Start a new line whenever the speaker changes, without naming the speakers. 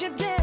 you did.